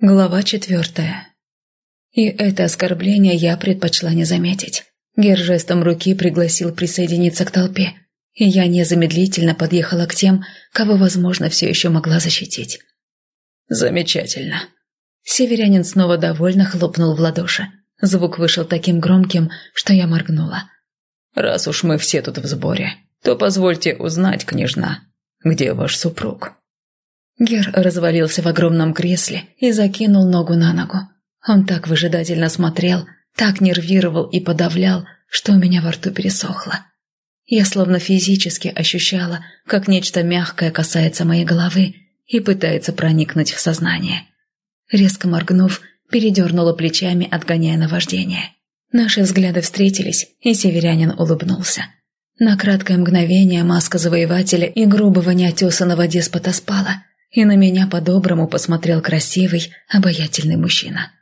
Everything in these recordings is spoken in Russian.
Глава четвертая. И это оскорбление я предпочла не заметить. Гер жестом руки пригласил присоединиться к толпе, и я незамедлительно подъехала к тем, кого, возможно, все еще могла защитить. «Замечательно». Северянин снова довольно хлопнул в ладоши. Звук вышел таким громким, что я моргнула. «Раз уж мы все тут в сборе, то позвольте узнать, княжна, где ваш супруг?» Гер развалился в огромном кресле и закинул ногу на ногу. Он так выжидательно смотрел, так нервировал и подавлял, что у меня во рту пересохло. Я словно физически ощущала, как нечто мягкое касается моей головы и пытается проникнуть в сознание. Резко моргнув, передернула плечами, отгоняя наваждение. Наши взгляды встретились, и северянин улыбнулся. На краткое мгновение маска завоевателя и грубого неотесанного деспота спала – и на меня по-доброму посмотрел красивый, обаятельный мужчина.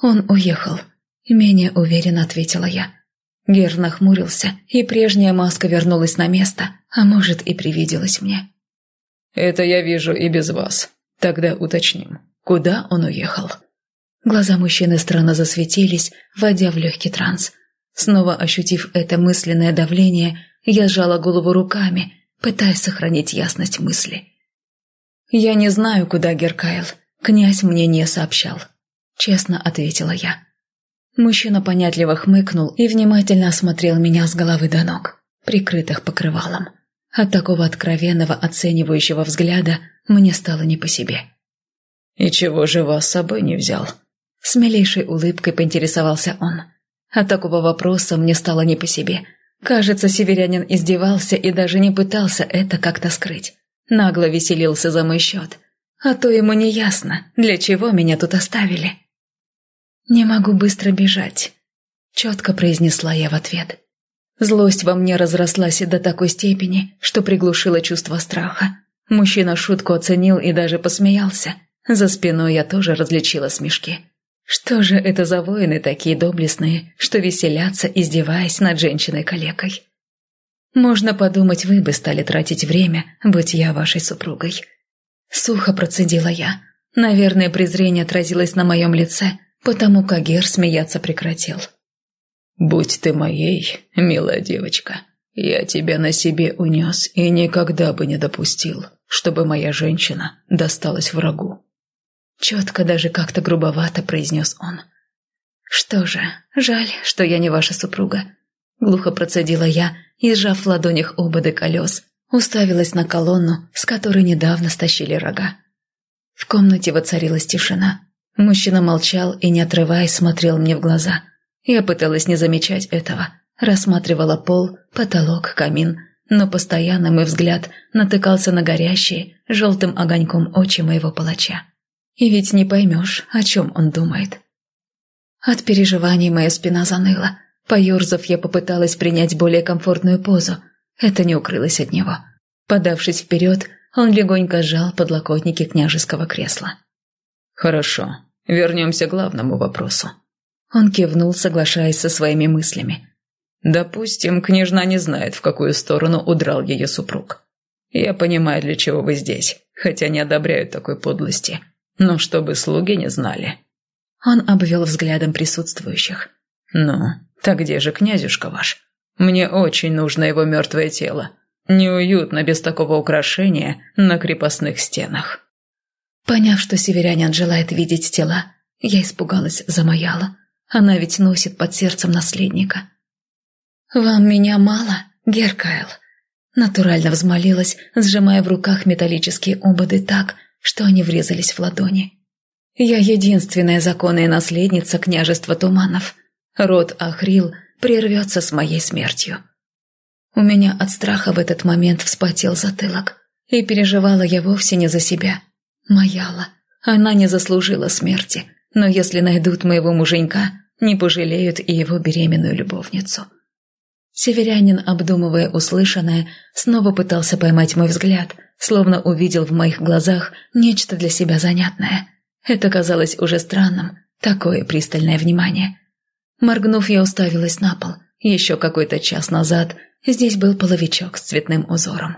«Он уехал», — менее уверенно ответила я. Гер нахмурился, и прежняя маска вернулась на место, а может и привиделась мне. «Это я вижу и без вас. Тогда уточним, куда он уехал?» Глаза мужчины странно засветились, вводя в легкий транс. Снова ощутив это мысленное давление, я сжала голову руками, пытаясь сохранить ясность мысли. «Я не знаю, куда Геркайл. Князь мне не сообщал», — честно ответила я. Мужчина понятливо хмыкнул и внимательно осмотрел меня с головы до ног, прикрытых покрывалом. От такого откровенного оценивающего взгляда мне стало не по себе. «И чего же вас с собой не взял?» С милейшей улыбкой поинтересовался он. От такого вопроса мне стало не по себе. Кажется, северянин издевался и даже не пытался это как-то скрыть нагло веселился за мой счет. А то ему не ясно, для чего меня тут оставили. «Не могу быстро бежать», — четко произнесла я в ответ. Злость во мне разрослась до такой степени, что приглушила чувство страха. Мужчина шутку оценил и даже посмеялся. За спиной я тоже различила смешки. Что же это за воины такие доблестные, что веселятся, издеваясь над женщиной-калекой? Можно подумать, вы бы стали тратить время, быть я вашей супругой. Сухо процедила я. Наверное, презрение отразилось на моем лице, потому как Гер смеяться прекратил. «Будь ты моей, милая девочка, я тебя на себе унес и никогда бы не допустил, чтобы моя женщина досталась врагу». Четко, даже как-то грубовато произнес он. «Что же, жаль, что я не ваша супруга. Глухо процедила я и, сжав в ладонях ободы колес, уставилась на колонну, с которой недавно стащили рога. В комнате воцарилась тишина. Мужчина молчал и, не отрываясь, смотрел мне в глаза. Я пыталась не замечать этого. Рассматривала пол, потолок, камин, но постоянно мой взгляд натыкался на горящие желтым огоньком очи моего палача. И ведь не поймешь, о чем он думает. От переживаний моя спина заныла, Поерзав, я попыталась принять более комфортную позу. Это не укрылось от него. Подавшись вперед, он легонько сжал подлокотники княжеского кресла. «Хорошо, вернемся к главному вопросу». Он кивнул, соглашаясь со своими мыслями. «Допустим, княжна не знает, в какую сторону удрал ее супруг. Я понимаю, для чего вы здесь, хотя не одобряю такой подлости. Но чтобы слуги не знали». Он обвел взглядом присутствующих. «Ну, так где же князюшка ваш? Мне очень нужно его мертвое тело. Неуютно без такого украшения на крепостных стенах». Поняв, что северянин желает видеть тела, я испугалась, замаяла. Она ведь носит под сердцем наследника. «Вам меня мало, Геркайл?» Натурально взмолилась, сжимая в руках металлические ободы так, что они врезались в ладони. «Я единственная законная наследница княжества Туманов. Род Ахрил прервется с моей смертью. У меня от страха в этот момент вспотел затылок, и переживала я вовсе не за себя. Маяла. Она не заслужила смерти, но если найдут моего муженька, не пожалеют и его беременную любовницу. Северянин, обдумывая услышанное, снова пытался поймать мой взгляд, словно увидел в моих глазах нечто для себя занятное. Это казалось уже странным, такое пристальное внимание. Моргнув, я уставилась на пол. Еще какой-то час назад здесь был половичок с цветным узором.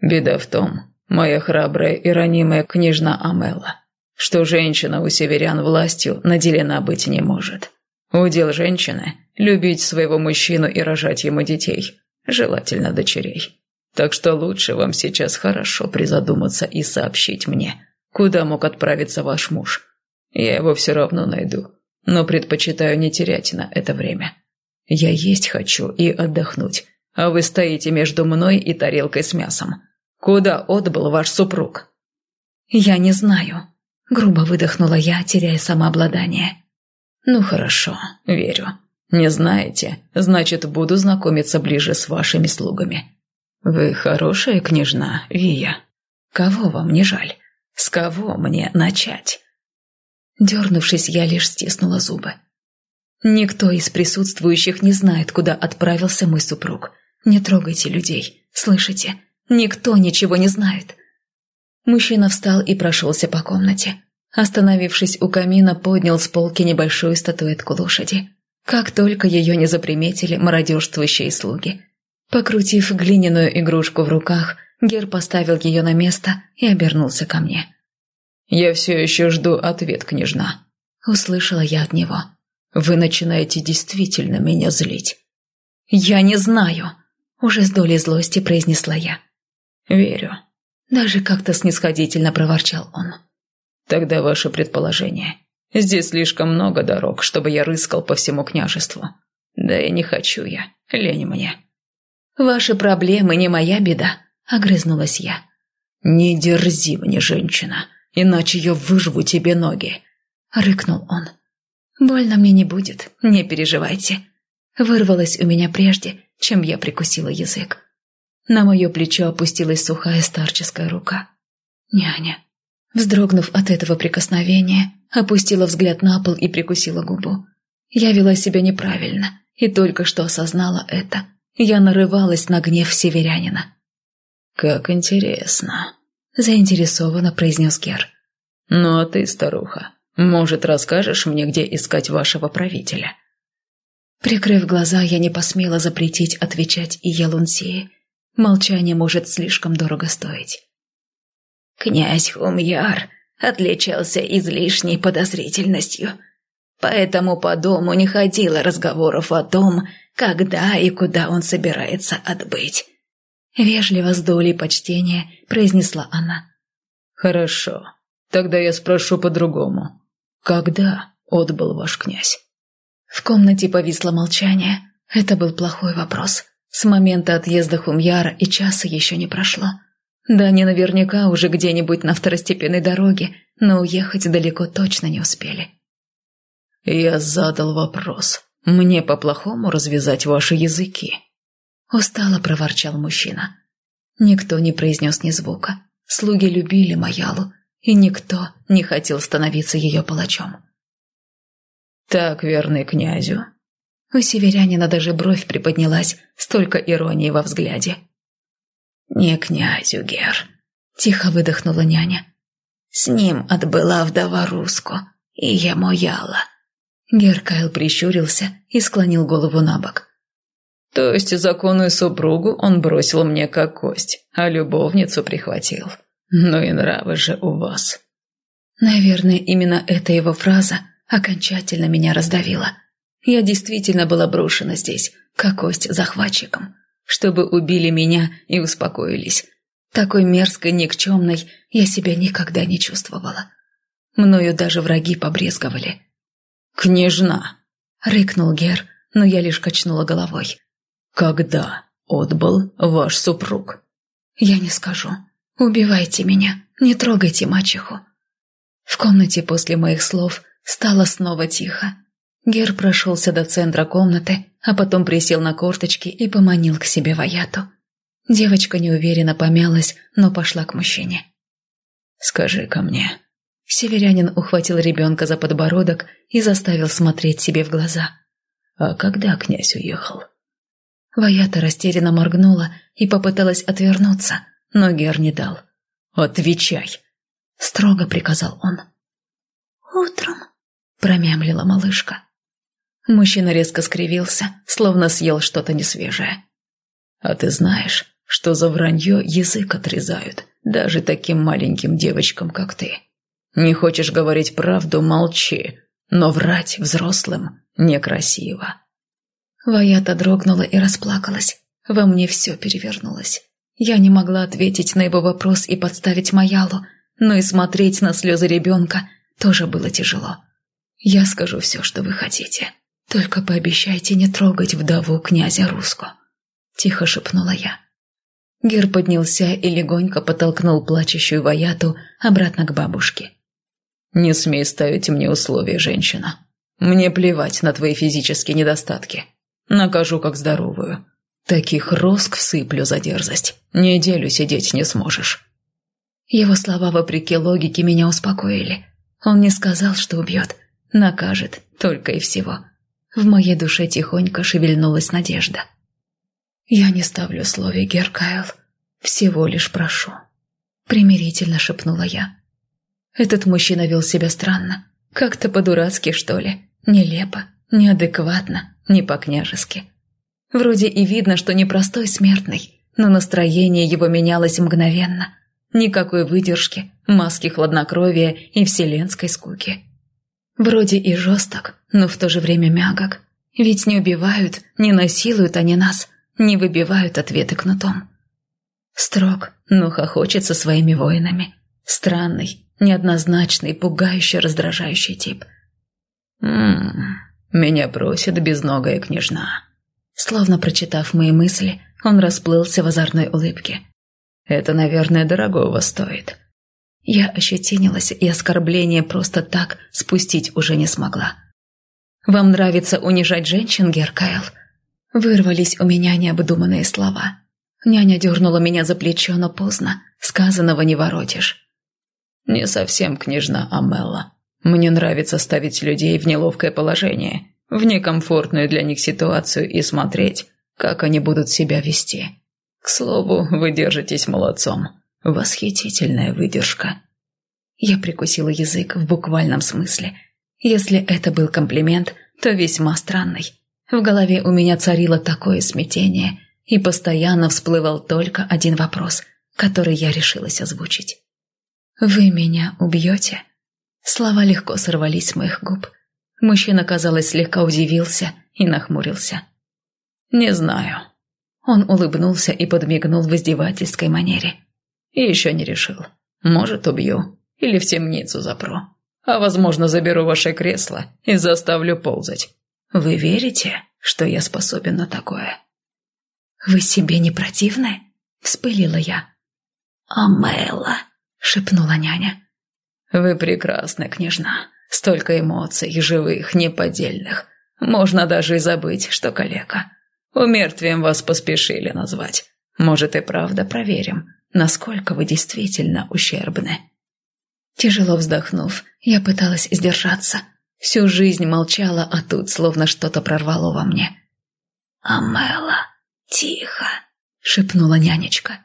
«Беда в том, моя храбрая и ранимая княжна Амела, что женщина у северян властью наделена быть не может. Удел женщины – любить своего мужчину и рожать ему детей, желательно дочерей. Так что лучше вам сейчас хорошо призадуматься и сообщить мне, куда мог отправиться ваш муж. Я его все равно найду, но предпочитаю не терять на это время. Я есть хочу и отдохнуть, а вы стоите между мной и тарелкой с мясом. Куда отбыл ваш супруг?» «Я не знаю», — грубо выдохнула я, теряя самообладание. «Ну хорошо, верю. Не знаете, значит, буду знакомиться ближе с вашими слугами. Вы хорошая княжна, Вия. Кого вам не жаль? С кого мне начать?» Дернувшись, я лишь стиснула зубы. Никто из присутствующих не знает, куда отправился мой супруг. Не трогайте людей, слышите? Никто ничего не знает. Мужчина встал и прошелся по комнате. Остановившись у камина, поднял с полки небольшую статуэтку лошади. Как только ее не заприметили мародерствующие слуги. Покрутив глиняную игрушку в руках, Гер поставил ее на место и обернулся ко мне. «Я все еще жду ответ, княжна», — услышала я от него. «Вы начинаете действительно меня злить». «Я не знаю», — уже с долей злости произнесла я. «Верю». Даже как-то снисходительно проворчал он. «Тогда ваше предположение. Здесь слишком много дорог, чтобы я рыскал по всему княжеству. Да и не хочу я, лень мне». «Ваши проблемы не моя беда», — огрызнулась я. «Не дерзи мне, женщина иначе я выжву тебе ноги», — рыкнул он. «Больно мне не будет, не переживайте». Вырвалось у меня прежде, чем я прикусила язык. На мое плечо опустилась сухая старческая рука. Няня. Вздрогнув от этого прикосновения, опустила взгляд на пол и прикусила губу. Я вела себя неправильно, и только что осознала это. Я нарывалась на гнев северянина. «Как интересно», заинтересованно произнес Гер. «Ну а ты, старуха, может, расскажешь мне, где искать вашего правителя?» Прикрыв глаза, я не посмела запретить отвечать и Ялунсии. Молчание может слишком дорого стоить. Князь Хумьяр отличался излишней подозрительностью, поэтому по дому не ходило разговоров о том, когда и куда он собирается отбыть. Вежливо с долей почтения произнесла она. «Хорошо, тогда я спрошу по-другому. Когда отбыл ваш князь?» В комнате повисло молчание. Это был плохой вопрос. С момента отъезда Хумьяра и часа еще не прошло. Да они наверняка уже где-нибудь на второстепенной дороге, но уехать далеко точно не успели. «Я задал вопрос. Мне по-плохому развязать ваши языки?» Устало проворчал мужчина. Никто не произнес ни звука. Слуги любили Маялу, и никто не хотел становиться ее палачом. «Так, верный князю». У северянина даже бровь приподнялась, столько иронии во взгляде. «Не князю, Гер», — тихо выдохнула няня. «С ним отбыла вдова Руску, и я мояла». Геркайл прищурился и склонил голову на бок. То есть законную супругу он бросил мне как кость, а любовницу прихватил. Ну и нравы же у вас. Наверное, именно эта его фраза окончательно меня раздавила. Я действительно была брошена здесь, как кость захватчиком, чтобы убили меня и успокоились. Такой мерзкой, никчемной я себя никогда не чувствовала. Мною даже враги побрезговали. «Княжна!» — рыкнул Гер, но я лишь качнула головой. «Когда отбыл ваш супруг?» «Я не скажу. Убивайте меня, не трогайте мачеху». В комнате после моих слов стало снова тихо. Гер прошелся до центра комнаты, а потом присел на корточки и поманил к себе Ваяту. Девочка неуверенно помялась, но пошла к мужчине. скажи ко мне». Северянин ухватил ребенка за подбородок и заставил смотреть себе в глаза. «А когда князь уехал?» Ваята растерянно моргнула и попыталась отвернуться, но Гер не дал. «Отвечай!» — строго приказал он. «Утром», — промямлила малышка. Мужчина резко скривился, словно съел что-то несвежее. «А ты знаешь, что за вранье язык отрезают, даже таким маленьким девочкам, как ты?» Не хочешь говорить правду – молчи. Но врать взрослым некрасиво». Ваята дрогнула и расплакалась. Во мне все перевернулось. Я не могла ответить на его вопрос и подставить Маялу, но и смотреть на слезы ребенка тоже было тяжело. «Я скажу все, что вы хотите. Только пообещайте не трогать вдову князя Руско», — тихо шепнула я. Гер поднялся и легонько подтолкнул плачущую Ваяту обратно к бабушке. «Не смей ставить мне условия, женщина. Мне плевать на твои физические недостатки. Накажу как здоровую. Таких роск всыплю за дерзость. Неделю сидеть не сможешь». Его слова, вопреки логике, меня успокоили. Он не сказал, что убьет. Накажет, только и всего. В моей душе тихонько шевельнулась надежда. «Я не ставлю условий, Геркайл. Всего лишь прошу». Примирительно шепнула я. Этот мужчина вел себя странно. Как-то по-дурацки, что ли. Нелепо, неадекватно, не по-княжески. Вроде и видно, что непростой смертный, но настроение его менялось мгновенно. Никакой выдержки, маски хладнокровия и вселенской скуки. Вроде и жесток, но в то же время мягок. Ведь не убивают, не насилуют они нас, не выбивают ответы кнутом. Строг, но хохочет со своими воинами. Странный, неоднозначный, пугающий, раздражающий тип. «Ммм, меня просит безногая княжна». Словно прочитав мои мысли, он расплылся в озорной улыбке. «Это, наверное, дорогого стоит». Я ощетинилась и оскорбление просто так спустить уже не смогла. «Вам нравится унижать женщин, Геркайл?» Вырвались у меня необдуманные слова. Няня дернула меня за плечо, но поздно. Сказанного не воротишь. «Не совсем княжна Амелла. Мне нравится ставить людей в неловкое положение, в некомфортную для них ситуацию и смотреть, как они будут себя вести. К слову, вы держитесь молодцом. Восхитительная выдержка». Я прикусила язык в буквальном смысле. Если это был комплимент, то весьма странный. В голове у меня царило такое смятение, и постоянно всплывал только один вопрос, который я решилась озвучить. «Вы меня убьете?» Слова легко сорвались с моих губ. Мужчина, казалось, слегка удивился и нахмурился. «Не знаю». Он улыбнулся и подмигнул в издевательской манере. «Еще не решил. Может, убью. Или в темницу запру. А, возможно, заберу ваше кресло и заставлю ползать. Вы верите, что я способен на такое?» «Вы себе не противны?» – вспылила я. «Амела!» шепнула няня. «Вы прекрасная княжна. Столько эмоций, живых, неподдельных. Можно даже и забыть, что калека. Умертвием вас поспешили назвать. Может и правда проверим, насколько вы действительно ущербны». Тяжело вздохнув, я пыталась сдержаться. Всю жизнь молчала, а тут словно что-то прорвало во мне. «Амела, тихо!» — шепнула нянечка.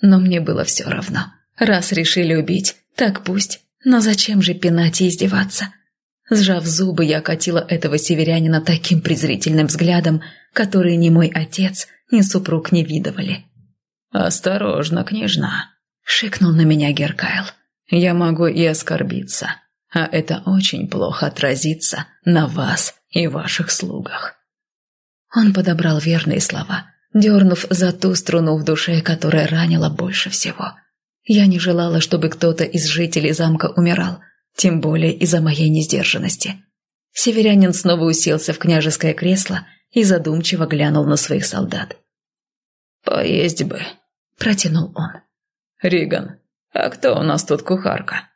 Но мне было все равно. Раз решили убить, так пусть. Но зачем же пинать и издеваться? Сжав зубы, я окатила этого северянина таким презрительным взглядом, который ни мой отец, ни супруг не видывали. «Осторожно, княжна!» — шикнул на меня Геркайл. «Я могу и оскорбиться, а это очень плохо отразится на вас и ваших слугах». Он подобрал верные слова, дернув за ту струну в душе, которая ранила больше всего — я не желала, чтобы кто-то из жителей замка умирал, тем более из-за моей несдержанности. Северянин снова уселся в княжеское кресло и задумчиво глянул на своих солдат. «Поесть бы», — протянул он. «Риган, а кто у нас тут кухарка?»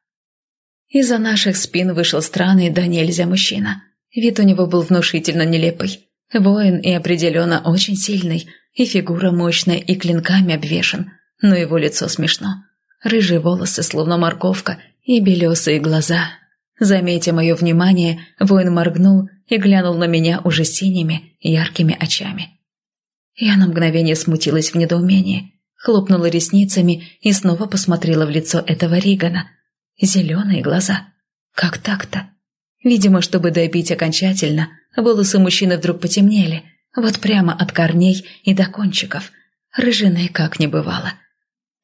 Из-за наших спин вышел странный да нельзя мужчина. Вид у него был внушительно нелепый. Воин и определенно очень сильный, и фигура мощная, и клинками обвешан, но его лицо смешно. Рыжие волосы, словно морковка, и белесые глаза. Заметя мое внимание, воин моргнул и глянул на меня уже синими, яркими очами. Я на мгновение смутилась в недоумении, хлопнула ресницами и снова посмотрела в лицо этого Ригана. Зеленые глаза. Как так-то? Видимо, чтобы добить окончательно, волосы мужчины вдруг потемнели, вот прямо от корней и до кончиков. Рыжиной как не бывало.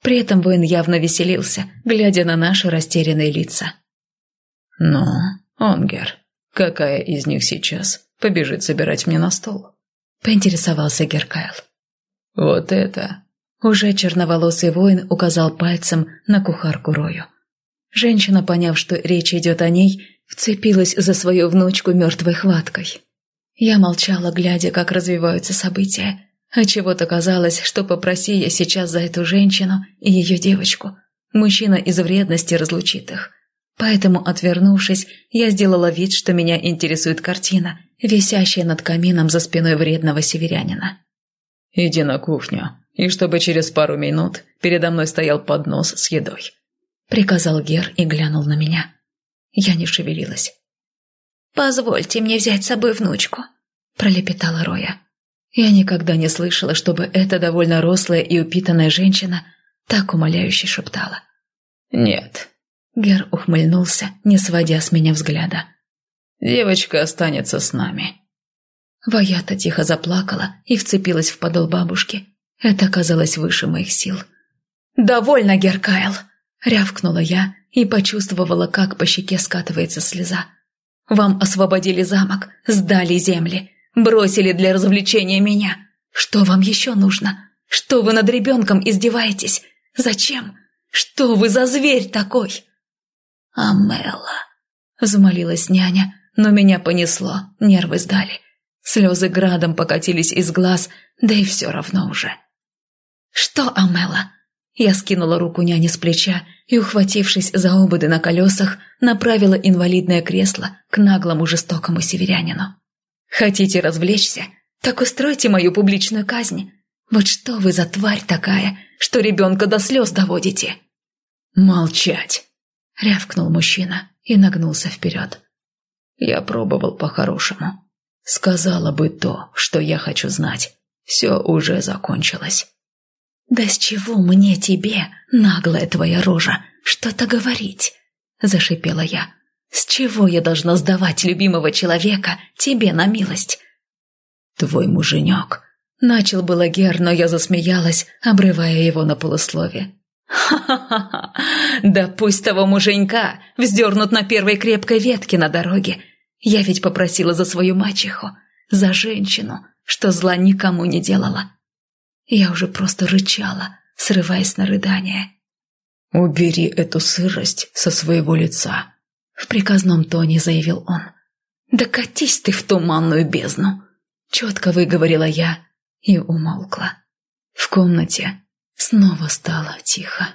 При этом воин явно веселился, глядя на наши растерянные лица. «Ну, Онгер, какая из них сейчас побежит собирать мне на стол?» – поинтересовался Геркайл. «Вот это!» Уже черноволосый воин указал пальцем на кухарку Рою. Женщина, поняв, что речь идет о ней, вцепилась за свою внучку мертвой хваткой. Я молчала, глядя, как развиваются события. А чего-то казалось, что попроси я сейчас за эту женщину и ее девочку. Мужчина из вредности разлучит их. Поэтому, отвернувшись, я сделала вид, что меня интересует картина, висящая над камином за спиной вредного северянина. «Иди на кухню, и чтобы через пару минут передо мной стоял поднос с едой», — приказал Гер и глянул на меня. Я не шевелилась. «Позвольте мне взять с собой внучку», — пролепетала Роя. Я никогда не слышала, чтобы эта довольно рослая и упитанная женщина так умоляюще шептала. «Нет». Гер ухмыльнулся, не сводя с меня взгляда. «Девочка останется с нами». Ваята тихо заплакала и вцепилась в подол бабушки. Это оказалось выше моих сил. «Довольно, Геркайл!» — рявкнула я и почувствовала, как по щеке скатывается слеза. «Вам освободили замок, сдали земли, Бросили для развлечения меня. Что вам еще нужно? Что вы над ребенком издеваетесь? Зачем? Что вы за зверь такой?» «Амела», — взмолилась няня, но меня понесло, нервы сдали. Слезы градом покатились из глаз, да и все равно уже. «Что, Амела?» Я скинула руку няни с плеча и, ухватившись за ободы на колесах, направила инвалидное кресло к наглому жестокому северянину. Хотите развлечься? Так устройте мою публичную казнь. Вот что вы за тварь такая, что ребенка до слез доводите?» «Молчать!» — рявкнул мужчина и нагнулся вперед. «Я пробовал по-хорошему. Сказала бы то, что я хочу знать. Все уже закончилось». «Да с чего мне тебе, наглая твоя рожа, что-то говорить?» — зашипела я. С чего я должна сдавать любимого человека тебе на милость? Твой муженек. Начал было Гер, но я засмеялась, обрывая его на полуслове. «Ха-ха-ха! Да пусть того муженька вздернут на первой крепкой ветке на дороге. Я ведь попросила за свою мачеху, за женщину, что зла никому не делала. Я уже просто рычала, срываясь на рыдание. «Убери эту сырость со своего лица», в приказном тоне заявил он. «Да катись ты в туманную бездну!» Четко выговорила я и умолкла. В комнате снова стало тихо.